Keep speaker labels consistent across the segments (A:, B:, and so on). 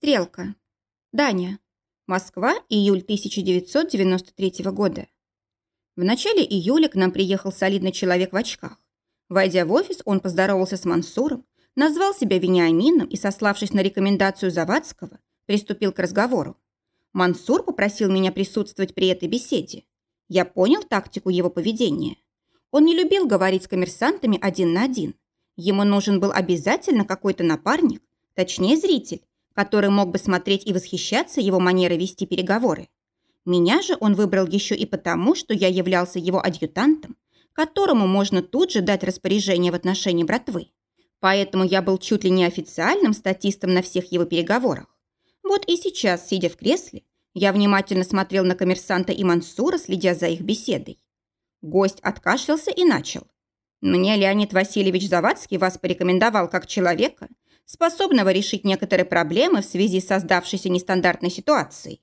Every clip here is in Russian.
A: Стрелка. Даня. Москва, июль 1993 года. В начале июля к нам приехал солидный человек в очках. Войдя в офис, он поздоровался с Мансуром, назвал себя Вениамином и, сославшись на рекомендацию Завадского, приступил к разговору. Мансур попросил меня присутствовать при этой беседе. Я понял тактику его поведения. Он не любил говорить с коммерсантами один на один. Ему нужен был обязательно какой-то напарник, точнее зритель, который мог бы смотреть и восхищаться его манерой вести переговоры. Меня же он выбрал еще и потому, что я являлся его адъютантом, которому можно тут же дать распоряжение в отношении братвы. Поэтому я был чуть ли не официальным статистом на всех его переговорах. Вот и сейчас, сидя в кресле, я внимательно смотрел на коммерсанта и Мансура, следя за их беседой. Гость откашлялся и начал. «Мне Леонид Васильевич Завадский вас порекомендовал как человека, способного решить некоторые проблемы в связи с создавшейся нестандартной ситуацией.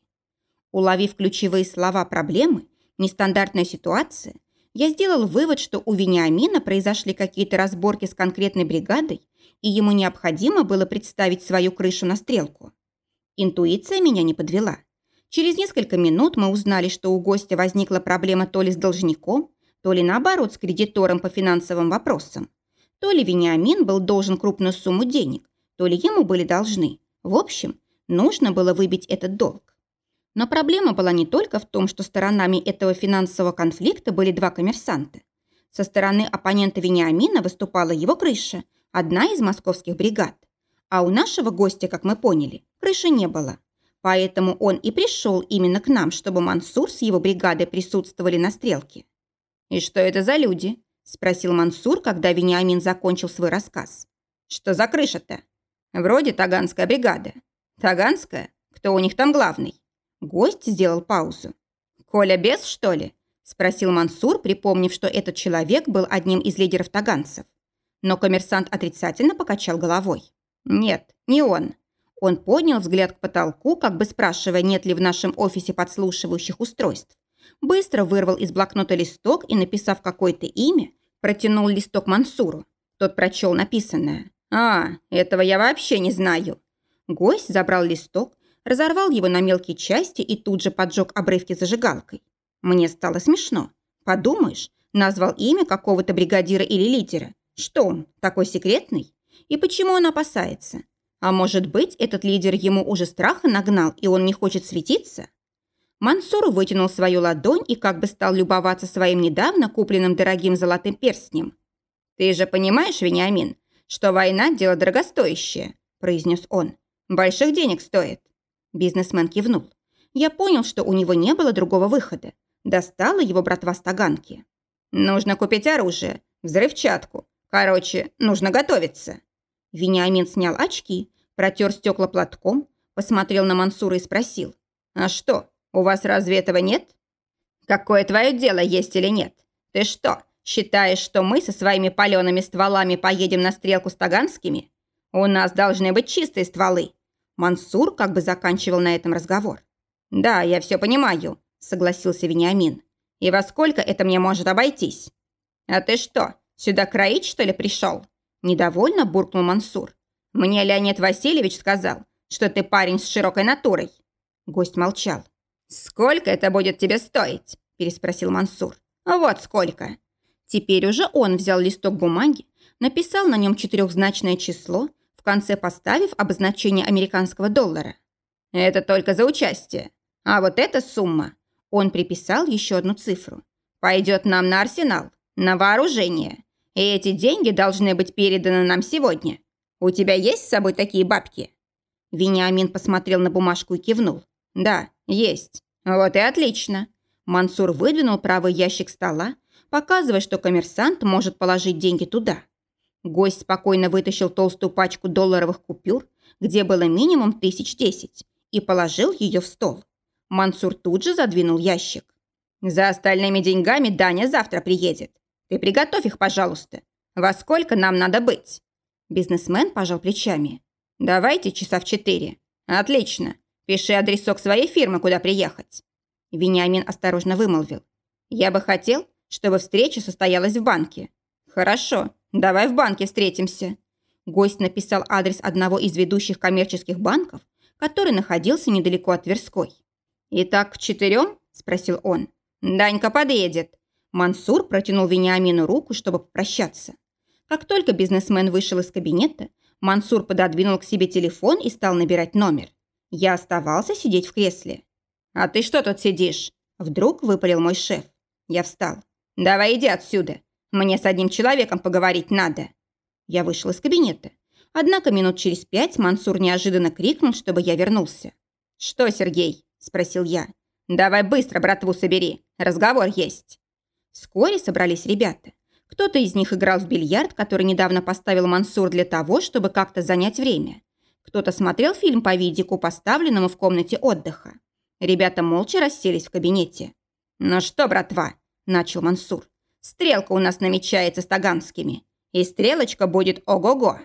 A: Уловив ключевые слова проблемы, нестандартная ситуация, я сделал вывод, что у Вениамина произошли какие-то разборки с конкретной бригадой, и ему необходимо было представить свою крышу на стрелку. Интуиция меня не подвела. Через несколько минут мы узнали, что у гостя возникла проблема то ли с должником, то ли наоборот с кредитором по финансовым вопросам. То ли Вениамин был должен крупную сумму денег, то ли ему были должны. В общем, нужно было выбить этот долг. Но проблема была не только в том, что сторонами этого финансового конфликта были два коммерсанта. Со стороны оппонента Вениамина выступала его крыша, одна из московских бригад. А у нашего гостя, как мы поняли, крыши не было. Поэтому он и пришел именно к нам, чтобы Мансур с его бригадой присутствовали на стрелке. «И что это за люди?» – спросил Мансур, когда Вениамин закончил свой рассказ. «Что за крыша-то?» Вроде Таганская бригада. Таганская? Кто у них там главный? Гость сделал паузу. «Коля Бес, что ли?» – спросил Мансур, припомнив, что этот человек был одним из лидеров таганцев. Но коммерсант отрицательно покачал головой. «Нет, не он». Он поднял взгляд к потолку, как бы спрашивая, нет ли в нашем офисе подслушивающих устройств. Быстро вырвал из блокнота листок и, написав какое-то имя, протянул листок Мансуру. Тот прочел написанное. «А, этого я вообще не знаю». Гость забрал листок, разорвал его на мелкие части и тут же поджег обрывки зажигалкой. Мне стало смешно. Подумаешь, назвал имя какого-то бригадира или лидера. Что он, такой секретный? И почему он опасается? А может быть, этот лидер ему уже страха нагнал, и он не хочет светиться? Мансур вытянул свою ладонь и как бы стал любоваться своим недавно купленным дорогим золотым перстнем. «Ты же понимаешь, Вениамин, что война – дело дорогостоящее», – произнес он. «Больших денег стоит». Бизнесмен кивнул. Я понял, что у него не было другого выхода. Достала его братва с таганки. «Нужно купить оружие, взрывчатку. Короче, нужно готовиться». Вениамин снял очки, протер стекла платком, посмотрел на Мансура и спросил. «А что, у вас разве этого нет?» «Какое твое дело, есть или нет? Ты что, Считаешь, что мы со своими палеными стволами поедем на стрелку с таганскими? У нас должны быть чистые стволы». Мансур как бы заканчивал на этом разговор. «Да, я все понимаю», — согласился Вениамин. «И во сколько это мне может обойтись?» «А ты что, сюда кроить, что ли, пришел?» Недовольно буркнул Мансур. «Мне Леонид Васильевич сказал, что ты парень с широкой натурой». Гость молчал. «Сколько это будет тебе стоить?» – переспросил Мансур. «Вот сколько. Теперь уже он взял листок бумаги, написал на нем четырехзначное число, в конце поставив обозначение американского доллара. «Это только за участие. А вот эта сумма...» Он приписал еще одну цифру. «Пойдет нам на арсенал, на вооружение. И эти деньги должны быть переданы нам сегодня. У тебя есть с собой такие бабки?» Вениамин посмотрел на бумажку и кивнул. «Да, есть. Вот и отлично». Мансур выдвинул правый ящик стола, показывая, что коммерсант может положить деньги туда. Гость спокойно вытащил толстую пачку долларовых купюр, где было минимум тысяч десять, и положил ее в стол. Мансур тут же задвинул ящик. «За остальными деньгами Даня завтра приедет. Ты приготовь их, пожалуйста. Во сколько нам надо быть?» Бизнесмен пожал плечами. «Давайте часа в четыре. Отлично. Пиши адресок своей фирмы, куда приехать». Вениамин осторожно вымолвил. «Я бы хотел, чтобы встреча состоялась в банке. Хорошо, давай в банке встретимся. Гость написал адрес одного из ведущих коммерческих банков, который находился недалеко от Тверской. «Итак, к четырем?» – спросил он. «Данька подъедет». Мансур протянул Вениамину руку, чтобы попрощаться. Как только бизнесмен вышел из кабинета, Мансур пододвинул к себе телефон и стал набирать номер. Я оставался сидеть в кресле. «А ты что тут сидишь?» Вдруг выпалил мой шеф. Я встал. «Давай иди отсюда. Мне с одним человеком поговорить надо». Я вышел из кабинета. Однако минут через пять Мансур неожиданно крикнул, чтобы я вернулся. «Что, Сергей?» – спросил я. «Давай быстро братву собери. Разговор есть». Вскоре собрались ребята. Кто-то из них играл в бильярд, который недавно поставил Мансур для того, чтобы как-то занять время. Кто-то смотрел фильм по видику, поставленному в комнате отдыха. Ребята молча расселись в кабинете. «Ну что, братва?» – начал Мансур. «Стрелка у нас намечается с таганскими. И стрелочка будет ого-го».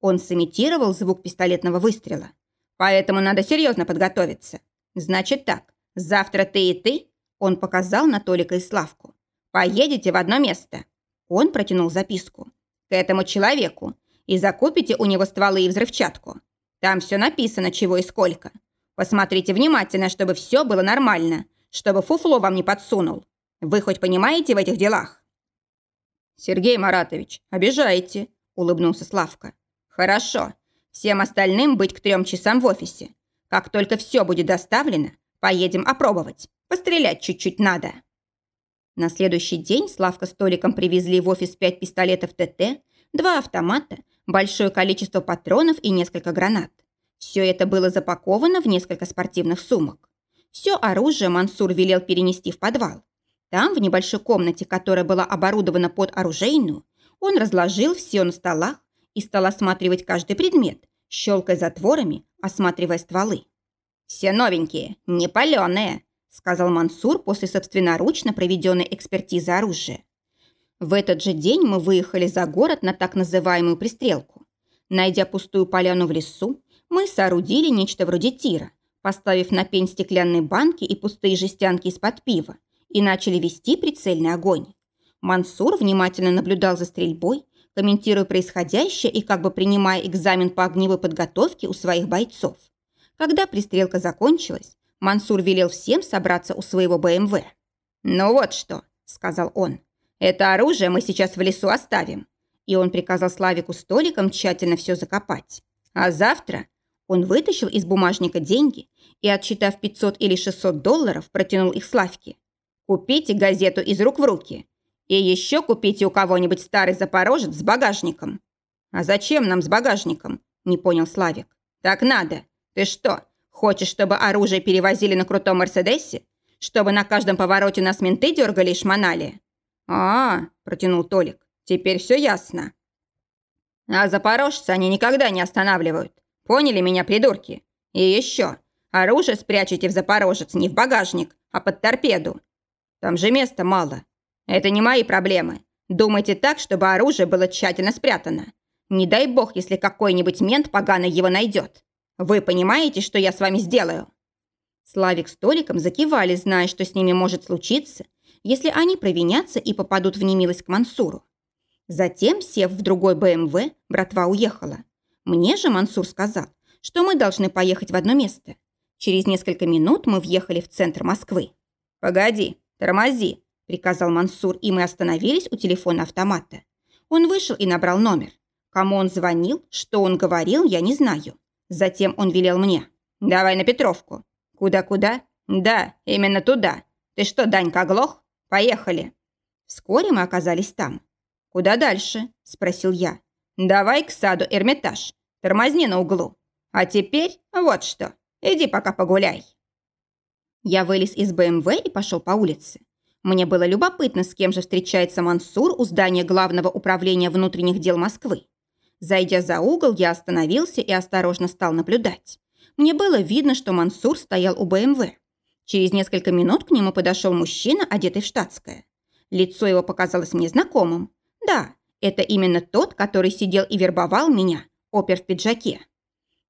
A: Он сымитировал звук пистолетного выстрела. «Поэтому надо серьезно подготовиться. Значит так, завтра ты и ты...» Он показал на Толика и Славку. «Поедете в одно место. Он протянул записку. «К этому человеку. И закупите у него стволы и взрывчатку. Там все написано, чего и сколько. Посмотрите внимательно, чтобы все было нормально, чтобы фуфло вам не подсунул. Вы хоть понимаете в этих делах?» «Сергей Маратович, обижаете», – улыбнулся Славка. «Хорошо. Всем остальным быть к трем часам в офисе. Как только все будет доставлено, поедем опробовать. Пострелять чуть-чуть надо». На следующий день Славка с Толиком привезли в офис пять пистолетов ТТ, два автомата, большое количество патронов и несколько гранат. Все это было запаковано в несколько спортивных сумок. Все оружие Мансур велел перенести в подвал. Там, в небольшой комнате, которая была оборудована под оружейную, он разложил все на столах и стал осматривать каждый предмет, щелкая затворами, осматривая стволы. «Все новенькие, не паленые», сказал Мансур после собственноручно проведенной экспертизы оружия. В этот же день мы выехали за город на так называемую пристрелку. Найдя пустую поляну в лесу, мы соорудили нечто вроде тира, поставив на пень стеклянные банки и пустые жестянки из-под пива, и начали вести прицельный огонь. Мансур внимательно наблюдал за стрельбой, комментируя происходящее и как бы принимая экзамен по огневой подготовке у своих бойцов. Когда пристрелка закончилась, Мансур велел всем собраться у своего БМВ. «Ну вот что», — сказал он, — «это оружие мы сейчас в лесу оставим». И он приказал Славику столиком тщательно все закопать. А завтра он вытащил из бумажника деньги и, отсчитав 500 или 600 долларов, протянул их Славке. «Купите газету из рук в руки. И еще купите у кого-нибудь старый запорожец с багажником». «А зачем нам с багажником?» – не понял Славик. «Так надо. Ты что, Хочешь, чтобы оружие перевозили на крутом Мерседесе? Чтобы на каждом повороте нас менты дергали и шмонали?» «А, -а – протянул Толик, – теперь все ясно». «А запорожцы они никогда не останавливают. Поняли меня, придурки? И еще, оружие спрячете в запорожец не в багажник, а под торпеду. Там же места мало. Это не мои проблемы. Думайте так, чтобы оружие было тщательно спрятано. Не дай бог, если какой-нибудь мент поганый его найдет. Вы понимаете, что я с вами сделаю?» Славик с Толиком закивали, зная, что с ними может случиться, если они провинятся и попадут в немилость к Мансуру. Затем, сев в другой БМВ, братва уехала. Мне же Мансур сказал, что мы должны поехать в одно место. Через несколько минут мы въехали в центр Москвы. «Погоди, тормози», – приказал Мансур, и мы остановились у телефона автомата. Он вышел и набрал номер. Кому он звонил, что он говорил, я не знаю. Затем он велел мне. «Давай на Петровку». «Куда-куда?» «Да, именно туда. Ты что, Данька, оглох? Поехали». Вскоре мы оказались там. «Куда дальше?» – спросил я. «Давай к саду Эрмитаж. Тормозни на углу. А теперь вот что. Иди пока погуляй». Я вылез из БМВ и пошел по улице. Мне было любопытно, с кем же встречается Мансур у здания Главного управления внутренних дел Москвы. Зайдя за угол, я остановился и осторожно стал наблюдать. Мне было видно, что Мансур стоял у БМВ. Через несколько минут к нему подошел мужчина, одетый в штатское. Лицо его показалось мне знакомым. Да, это именно тот, который сидел и вербовал меня, опер в пиджаке.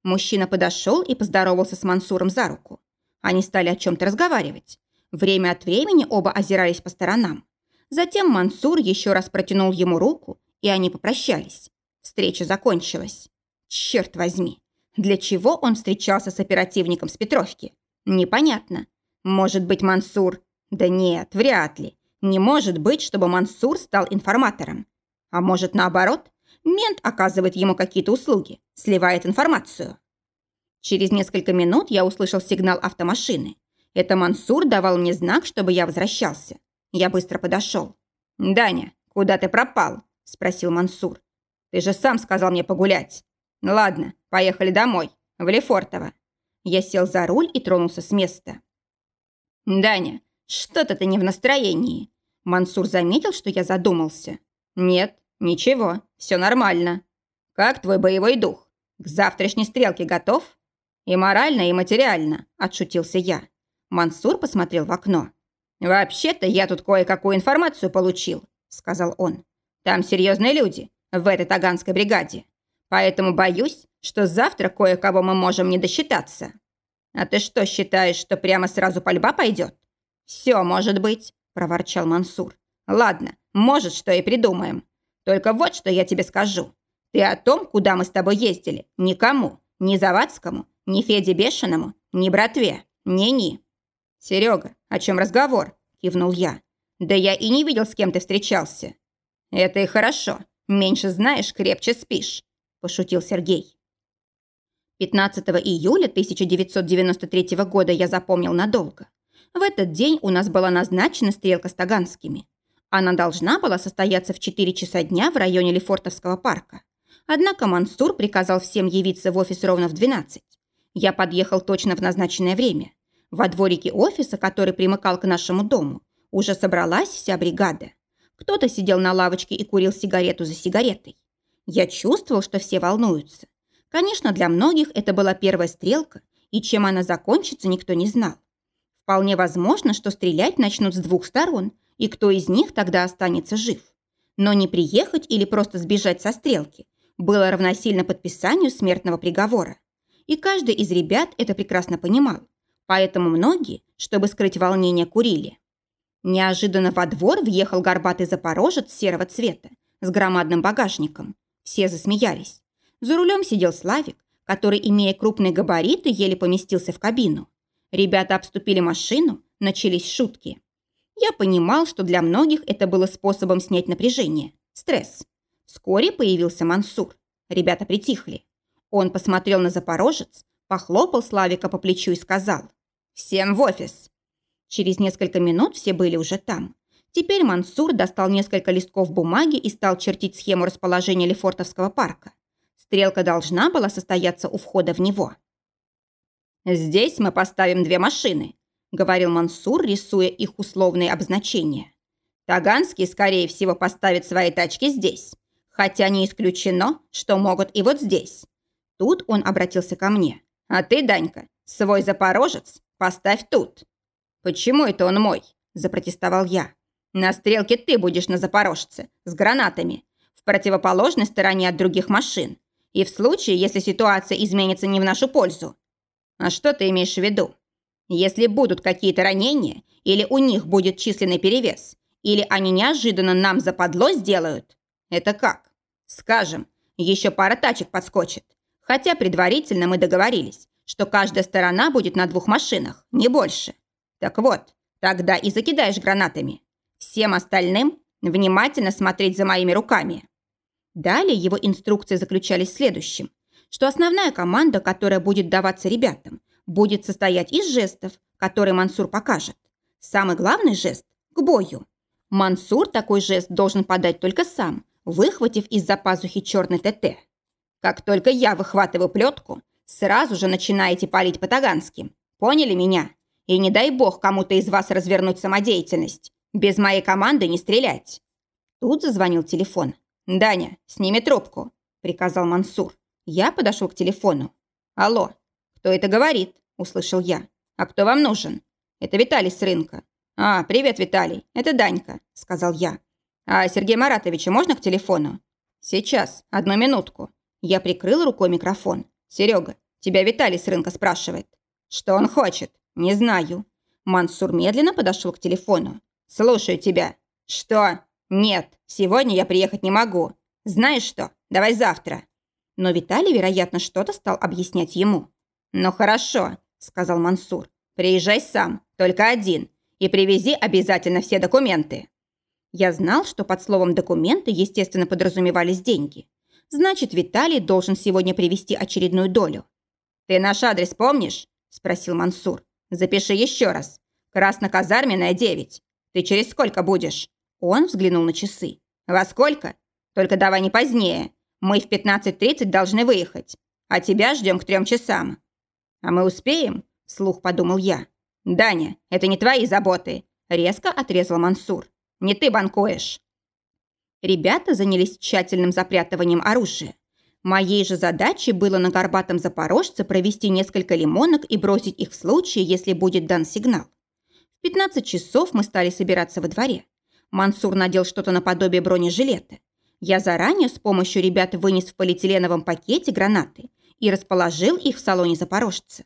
A: Мужчина подошел и поздоровался с Мансуром за руку. Они стали о чем-то разговаривать. Время от времени оба озирались по сторонам. Затем Мансур еще раз протянул ему руку, и они попрощались. Встреча закончилась. Черт возьми, Для чего он встречался с оперативником с Петровки? Непонятно. Может быть, Мансур... Да нет, вряд ли. Не может быть, чтобы Мансур стал информатором. А может, наоборот, мент оказывает ему какие-то услуги, сливает информацию. Через несколько минут я услышал сигнал автомашины. Это Мансур давал мне знак, чтобы я возвращался. Я быстро подошел. «Даня, куда ты пропал?» – спросил Мансур. «Ты же сам сказал мне погулять». «Ладно, поехали домой, в Лефортово». Я сел за руль и тронулся с места. «Даня, что-то ты не в настроении». Мансур заметил, что я задумался. «Нет, ничего, все нормально. Как твой боевой дух? К завтрашней стрелке готов?» «И морально, и материально», – отшутился я. Мансур посмотрел в окно. «Вообще-то я тут кое-какую информацию получил», – сказал он. «Там серьезные люди в этой таганской бригаде. Поэтому боюсь, что завтра кое-кого мы можем не досчитаться. А ты что, считаешь, что прямо сразу пальба пойдет? Все может быть, проворчал Мансур. Ладно, может, что и придумаем. Только вот что я тебе скажу. Ты о том, куда мы с тобой ездили, никому, ни Завадскому, ни Феде Бешеному, ни братве, ни-ни. Серега, о чем разговор? Кивнул я. Да я и не видел, с кем ты встречался. Это и хорошо. Меньше знаешь, крепче спишь. – пошутил Сергей. 15 июля 1993 года я запомнил надолго. В этот день у нас была назначена стрелка с Таганскими. Она должна была состояться в 4 часа дня в районе Лефортовского парка. Однако Мансур приказал всем явиться в офис ровно в 12. Я подъехал точно в назначенное время. Во дворике офиса, который примыкал к нашему дому, уже собралась вся бригада. Кто-то сидел на лавочке и курил сигарету за сигаретой. Я чувствовал, что все волнуются. Конечно, для многих это была первая стрелка, и чем она закончится, никто не знал. Вполне возможно, что стрелять начнут с двух сторон, и кто из них тогда останется жив. Но не приехать или просто сбежать со стрелки было равносильно подписанию смертного приговора. И каждый из ребят это прекрасно понимал. Поэтому многие, чтобы скрыть волнение, курили. Неожиданно во двор въехал горбатый запорожец серого цвета с громадным багажником. Все засмеялись. За рулем сидел Славик, который, имея крупные габариты, еле поместился в кабину. Ребята обступили машину, начались шутки. Я понимал, что для многих это было способом снять напряжение, стресс. Вскоре появился Мансур. Ребята притихли. Он посмотрел на Запорожец, похлопал Славика по плечу и сказал «Всем в офис!». Через несколько минут все были уже там. Теперь Мансур достал несколько листков бумаги и стал чертить схему расположения Лефортовского парка. Стрелка должна была состояться у входа в него. «Здесь мы поставим две машины», – говорил Мансур, рисуя их условные обозначения. «Таганский, скорее всего, поставит свои тачки здесь, хотя не исключено, что могут и вот здесь». Тут он обратился ко мне. «А ты, Данька, свой запорожец поставь тут». «Почему это он мой?» – запротестовал я. На стрелке ты будешь на запорожце, с гранатами, в противоположной стороне от других машин. И в случае, если ситуация изменится не в нашу пользу. А что ты имеешь в виду? Если будут какие-то ранения, или у них будет численный перевес, или они неожиданно нам западло сделают? Это как? Скажем, еще пара тачек подскочит. Хотя предварительно мы договорились, что каждая сторона будет на двух машинах, не больше. Так вот, тогда и закидаешь гранатами. Всем остальным внимательно смотреть за моими руками. Далее его инструкции заключались в следующем, что основная команда, которая будет даваться ребятам, будет состоять из жестов, которые Мансур покажет. Самый главный жест – к бою. Мансур такой жест должен подать только сам, выхватив из-за пазухи черный ТТ. Как только я выхватываю плетку, сразу же начинаете палить по-тагански. Поняли меня? И не дай бог кому-то из вас развернуть самодеятельность. Без моей команды не стрелять. Тут зазвонил телефон. «Даня, сними трубку», – приказал Мансур. Я подошел к телефону. «Алло, кто это говорит?» – услышал я. «А кто вам нужен?» «Это Виталий с рынка». «А, привет, Виталий, это Данька», – сказал я. «А Сергея Маратовича можно к телефону?» «Сейчас, одну минутку». Я прикрыл рукой микрофон. «Серега, тебя Виталий с рынка спрашивает». «Что он хочет?» «Не знаю». Мансур медленно подошел к телефону. «Слушаю тебя». «Что?» «Нет, сегодня я приехать не могу. Знаешь что, давай завтра». но Виталий, вероятно, что-то стал объяснять ему. «Ну хорошо», – сказал Мансур. «Приезжай сам, только один, и привези обязательно все документы». Я знал, что под словом «документы» естественно подразумевались деньги. Значит, Виталий должен сегодня привезти очередную долю. «Ты наш адрес помнишь?» – спросил Мансур. «Запиши еще раз. Красноказарменная, 9. Ты через сколько будешь?» Он взглянул на часы. «Во сколько? Только давай не позднее. Мы в 15.30 должны выехать, а тебя ждем к трем часам». «А мы успеем?» – слух подумал я. «Даня, это не твои заботы», – резко отрезал Мансур. «Не ты банкуешь». Ребята занялись тщательным запрятыванием оружия. Моей же задачей было на горбатом запорожце провести несколько лимонок и бросить их в случае, если будет дан сигнал. В 15 часов мы стали собираться во дворе. Мансур надел что-то наподобие бронежилета. Я заранее с помощью ребят вынес в полиэтиленовом пакете гранаты и расположил их в салоне запорожца.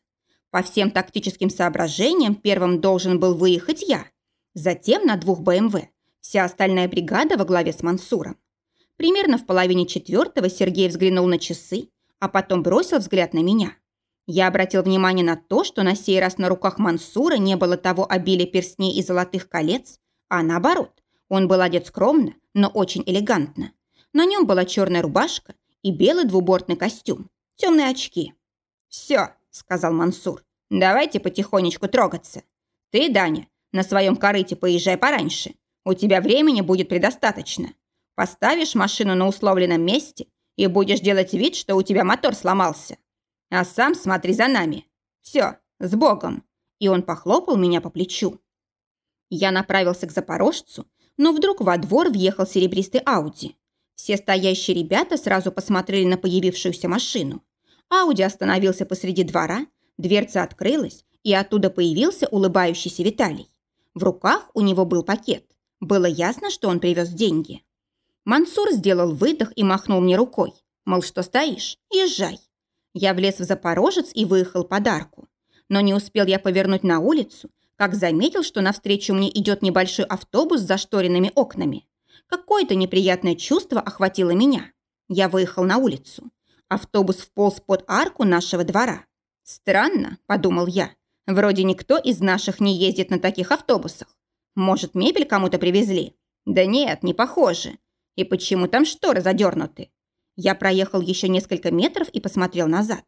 A: По всем тактическим соображениям первым должен был выехать я. Затем на двух БМВ. Вся остальная бригада во главе с Мансуром. Примерно в половине четвертого Сергей взглянул на часы, а потом бросил взгляд на меня. Я обратил внимание на то, что на сей раз на руках Мансура не было того обилия перстней и золотых колец, а наоборот, он был одет скромно, но очень элегантно. На нем была черная рубашка и белый двубортный костюм, темные очки. «Все», — сказал Мансур, — «давайте потихонечку трогаться. Ты, Даня, на своем корыте поезжай пораньше. У тебя времени будет предостаточно. Поставишь машину на условленном месте и будешь делать вид, что у тебя мотор сломался. А сам смотри за нами. Все, с Богом!» И он похлопал меня по плечу. Я направился к запорожцу, но вдруг во двор въехал серебристый Ауди. Все стоящие ребята сразу посмотрели на появившуюся машину. Ауди остановился посреди двора, дверца открылась, и оттуда появился улыбающийся Виталий. В руках у него был пакет. Было ясно, что он привез деньги. Мансур сделал выдох и махнул мне рукой. Мол, что стоишь? Езжай. Я влез в Запорожец и выехал подарку. Но не успел я повернуть на улицу, как заметил, что навстречу мне идет небольшой автобус с зашторенными окнами. Какое-то неприятное чувство охватило меня. Я выехал на улицу. Автобус вполз под арку нашего двора. «Странно», – подумал я. «Вроде никто из наших не ездит на таких автобусах. Может, мебель кому-то привезли? Да нет, не похоже. И почему там шторы задернуты? Я проехал еще несколько метров и посмотрел назад.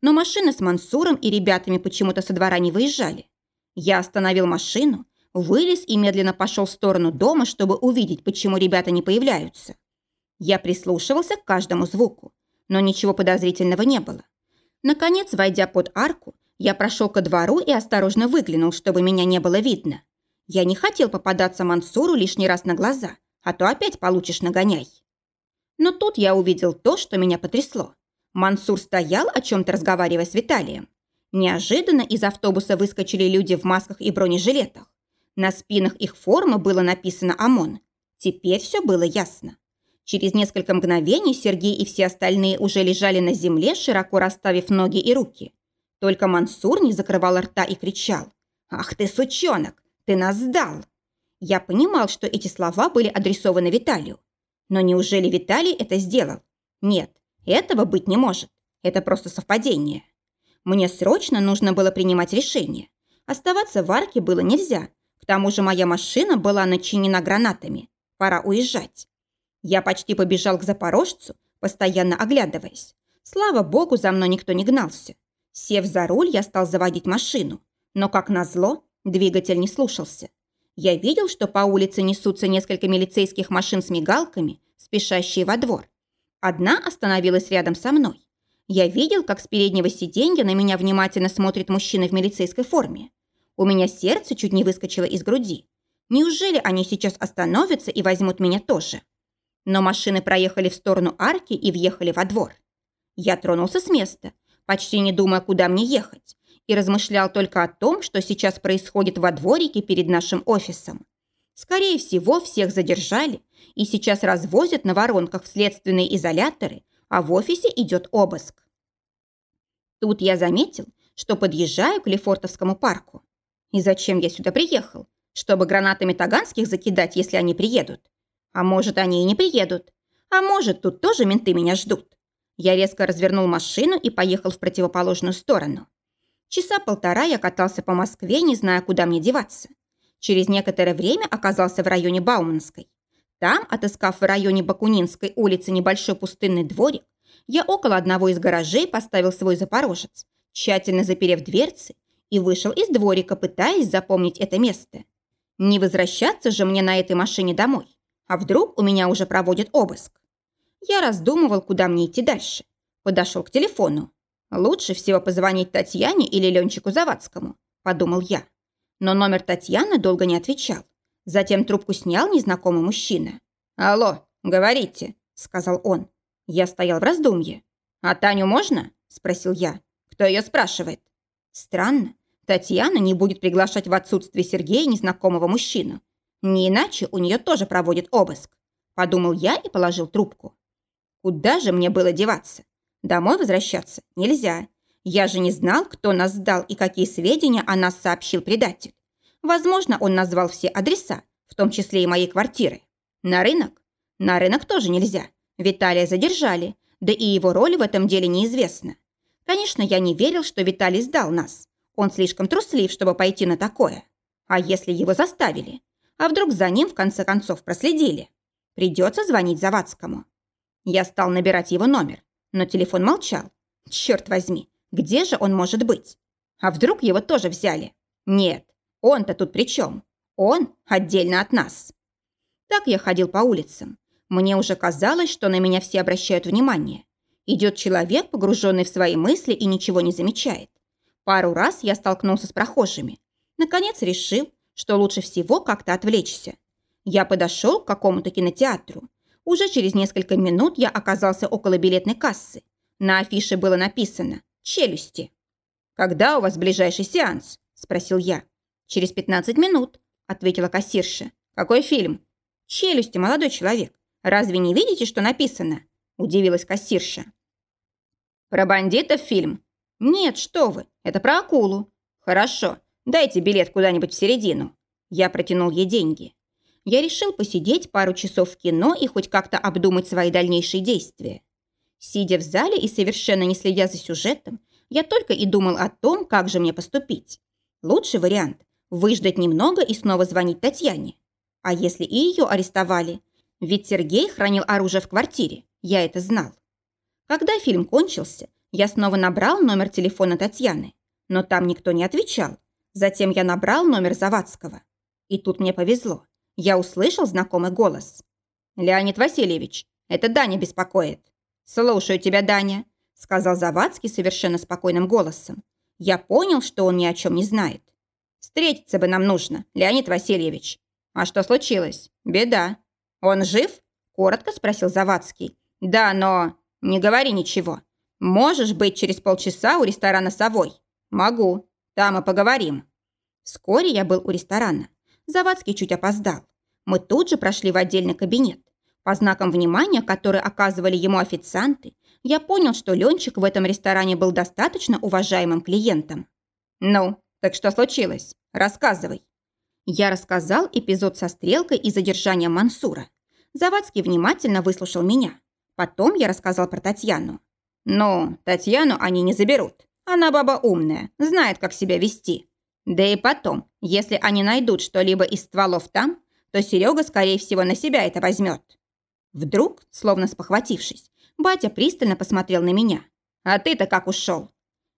A: Но машины с Мансуром и ребятами почему-то со двора не выезжали. Я остановил машину, вылез и медленно пошел в сторону дома, чтобы увидеть, почему ребята не появляются. Я прислушивался к каждому звуку, но ничего подозрительного не было. Наконец, войдя под арку, я прошел ко двору и осторожно выглянул, чтобы меня не было видно. Я не хотел попадаться Мансуру лишний раз на глаза, а то опять получишь нагоняй. Но тут я увидел то, что меня потрясло. Мансур стоял, о чем-то разговаривая с Виталием. Неожиданно из автобуса выскочили люди в масках и бронежилетах. На спинах их формы было написано «ОМОН». Теперь все было ясно. Через несколько мгновений Сергей и все остальные уже лежали на земле, широко расставив ноги и руки. Только Мансур не закрывал рта и кричал. «Ах ты, сучонок! Ты нас сдал!» Я понимал, что эти слова были адресованы Виталию. Но неужели Виталий это сделал? Нет, этого быть не может. Это просто совпадение. Мне срочно нужно было принимать решение. Оставаться в арке было нельзя. К тому же моя машина была начинена гранатами. Пора уезжать. Я почти побежал к запорожцу, постоянно оглядываясь. Слава богу, за мной никто не гнался. Сев за руль, я стал заводить машину. Но, как назло, двигатель не слушался. Я видел, что по улице несутся несколько милицейских машин с мигалками, спешащие во двор. Одна остановилась рядом со мной. Я видел, как с переднего сиденья на меня внимательно смотрит мужчина в милицейской форме. У меня сердце чуть не выскочило из груди. Неужели они сейчас остановятся и возьмут меня тоже? Но машины проехали в сторону арки и въехали во двор. Я тронулся с места, почти не думая, куда мне ехать и размышлял только о том, что сейчас происходит во дворике перед нашим офисом. Скорее всего, всех задержали и сейчас развозят на воронках в следственные изоляторы, а в офисе идет обыск. Тут я заметил, что подъезжаю к Лефортовскому парку. И зачем я сюда приехал? Чтобы гранатами таганских закидать, если они приедут. А может, они и не приедут. А может, тут тоже менты меня ждут. Я резко развернул машину и поехал в противоположную сторону. Часа полтора я катался по Москве, не зная, куда мне деваться. Через некоторое время оказался в районе Бауманской. Там, отыскав в районе Бакунинской улицы небольшой пустынный дворик, я около одного из гаражей поставил свой запорожец, тщательно заперев дверцы, и вышел из дворика, пытаясь запомнить это место. Не возвращаться же мне на этой машине домой. А вдруг у меня уже проводят обыск? Я раздумывал, куда мне идти дальше. Подошел к телефону. Лучше всего позвонить Татьяне или Ленчику Завадскому, подумал я. Но номер Татьяны долго не отвечал. Затем трубку снял незнакомый мужчина. «Алло, говорите», — сказал он. Я стоял в раздумье. «А Таню можно?» – спросил я. «Кто ее спрашивает?» Странно. Татьяна не будет приглашать в отсутствие Сергея незнакомого мужчину. Не иначе у нее тоже проводит обыск. Подумал я и положил трубку. Куда же мне было деваться? Домой возвращаться нельзя. Я же не знал, кто нас сдал и какие сведения о нас сообщил предатель. Возможно, он назвал все адреса, в том числе и моей квартиры. На рынок? На рынок тоже нельзя. Виталия задержали, да и его роль в этом деле неизвестна. Конечно, я не верил, что Виталий сдал нас. Он слишком труслив, чтобы пойти на такое. А если его заставили? А вдруг за ним в конце концов проследили? Придется звонить Завадскому. Я стал набирать его номер, но телефон молчал. Черт возьми, где же он может быть? А вдруг его тоже взяли? Нет, он-то тут при чем? Он отдельно от нас. Так я ходил по улицам. Мне уже казалось, что на меня все обращают внимание. Идет человек, погруженный в свои мысли и ничего не замечает. Пару раз я столкнулся с прохожими. Наконец решил, что лучше всего как-то отвлечься. Я подошел к какому-то кинотеатру. Уже через несколько минут я оказался около билетной кассы. На афише было написано «Челюсти». «Когда у вас ближайший сеанс?» – спросил я. «Через 15 минут», – ответила кассирша. «Какой фильм?» «Челюсти, молодой человек. Разве не видите, что написано?» – удивилась кассирша. «Про бандитов фильм?» «Нет, что вы, это про акулу». «Хорошо, дайте билет куда-нибудь в середину». Я протянул ей деньги. Я решил посидеть пару часов в кино и хоть как-то обдумать свои дальнейшие действия. Сидя в зале и совершенно не следя за сюжетом, я только и думал о том, как же мне поступить. Лучший вариант – выждать немного и снова звонить Татьяне. А если и ее арестовали, ведь Сергей хранил оружие в квартире, я это знал. Когда фильм кончился, я снова набрал номер телефона Татьяны, но там никто не отвечал. Затем я набрал номер Завадского. И тут мне повезло. Я услышал знакомый голос. «Леонид Васильевич, это Даня беспокоит». «Слушаю тебя, Даня», — сказал Завадский совершенно спокойным голосом. Я понял, что он ни о чем не знает. «Встретиться бы нам нужно, Леонид Васильевич». «А что случилось? Беда. «Он жив?» – коротко спросил Завадский. «Да, но...» «Не говори ничего. Можешь быть через полчаса у ресторана «Совой»?» «Могу. Там и поговорим». Вскоре я был у ресторана. Завадский чуть опоздал. Мы тут же прошли в отдельный кабинет. По знакам внимания, которые оказывали ему официанты, я понял, что Ленчик в этом ресторане был достаточно уважаемым клиентом. «Ну, так что случилось? Рассказывай». Я рассказал эпизод со стрелкой и задержанием Мансура. Завадский внимательно выслушал меня. Потом я рассказал про Татьяну. «Ну, Татьяну они не заберут. Она баба умная, знает, как себя вести. Да и потом, если они найдут что-либо из стволов там, то Серега, скорее всего, на себя это возьмет». Вдруг, словно спохватившись, батя пристально посмотрел на меня. «А ты-то как ушел?»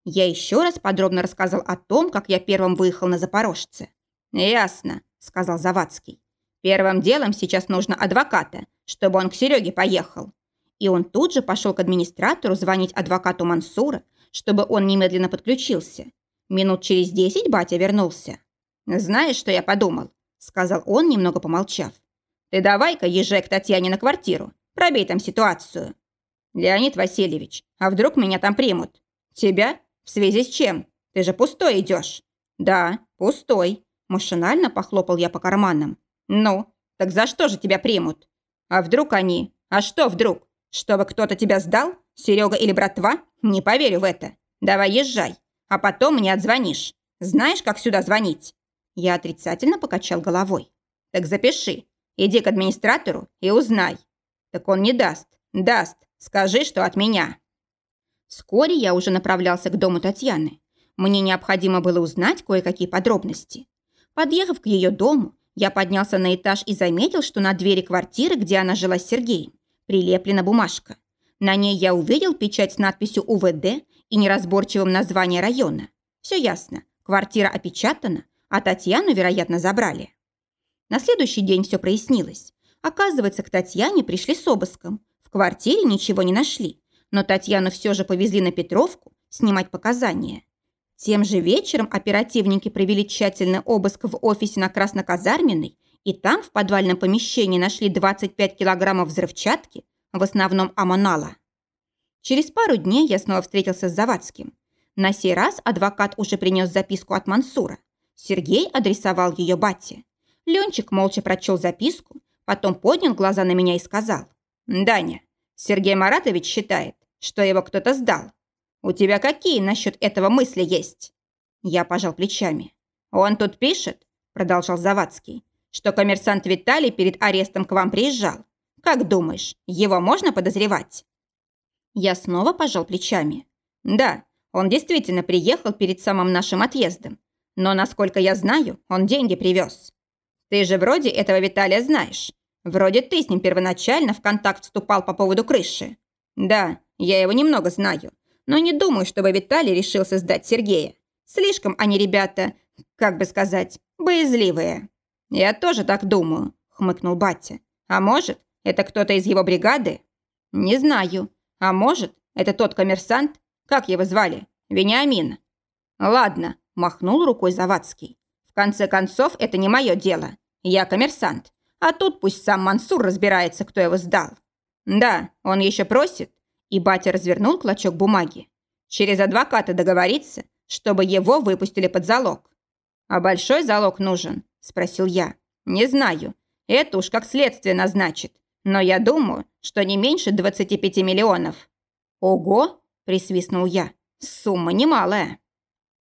A: Я еще раз подробно рассказал о том, как я первым выехал на Запорожце. «Ясно», — сказал Завадский. «Первым делом сейчас нужно адвоката, чтобы он к Сереге поехал». И он тут же пошел к администратору звонить адвокату Мансура, чтобы он немедленно подключился. Минут через десять батя вернулся. «Знаешь, что я подумал?» — сказал он, немного помолчав. «Ты давай-ка езжай к Татьяне на квартиру, пробей там ситуацию». «Леонид Васильевич, а вдруг меня там примут?» «Тебя? В связи с чем? Ты же пустой идешь». «Да, пустой», Машинально похлопал я по карманам. «Ну, так за что же тебя примут? А вдруг они? А что вдруг? Чтобы кто-то тебя сдал? Серега или братва? Не поверю в это. Давай езжай, а потом мне отзвонишь. Знаешь, как сюда звонить?» Я отрицательно покачал головой. «Так запиши. Иди к администратору и узнай». «Так он не даст. Даст. Скажи, что от меня». Вскоре я уже направлялся к дому Татьяны. Мне необходимо было узнать кое-какие подробности. Подъехав к ее дому, я поднялся на этаж и заметил, что на двери квартиры, где она жила с Сергеем, прилеплена бумажка. На ней я увидел печать с надписью УВД и неразборчивым названием района. Все ясно. Квартира опечатана, а Татьяну, вероятно, забрали. На следующий день все прояснилось. Оказывается, к Татьяне пришли с обыском. В квартире ничего не нашли, но Татьяну все же повезли на Петровку снимать показания. Тем же вечером оперативники провели тщательный обыск в офисе на Красноказарменной, и там в подвальном помещении нашли 25 килограммов взрывчатки, в основном амонала. Через пару дней я снова встретился с Завадским. На сей раз адвокат уже принес записку от Мансура. Сергей адресовал ее бате. Ленчик молча прочел записку, потом поднял глаза на меня и сказал. «Даня, Сергей Маратович считает, что его кто-то сдал. У тебя какие насчет этого мысли есть?» Я пожал плечами. «Он тут пишет», — продолжал Завадский, «что коммерсант Виталий перед арестом к вам приезжал. Как думаешь, его можно подозревать?» Я снова пожал плечами. «Да, он действительно приехал перед самым нашим отъездом. Но, насколько я знаю, он деньги привез. Ты же вроде этого Виталия знаешь. Вроде ты с ним первоначально в контакт вступал по поводу крыши. Да, я его немного знаю, но не думаю, чтобы Виталий решился сдать Сергея. Слишком они ребята, как бы сказать, боязливые. Я тоже так думаю, хмыкнул батя. А может, это кто-то из его бригады? Не знаю. А может, это тот коммерсант? Как его звали? Вениамин. Ладно, махнул рукой Завадский. В конце концов, это не мое дело. Я коммерсант. А тут пусть сам Мансур разбирается, кто его сдал. Да, он еще просит. И батя развернул клочок бумаги. Через адвоката договориться, чтобы его выпустили под залог. А большой залог нужен? Спросил я. Не знаю. Это уж как следствие назначит. Но я думаю, что не меньше 25 миллионов. Ого, присвистнул я. Сумма немалая.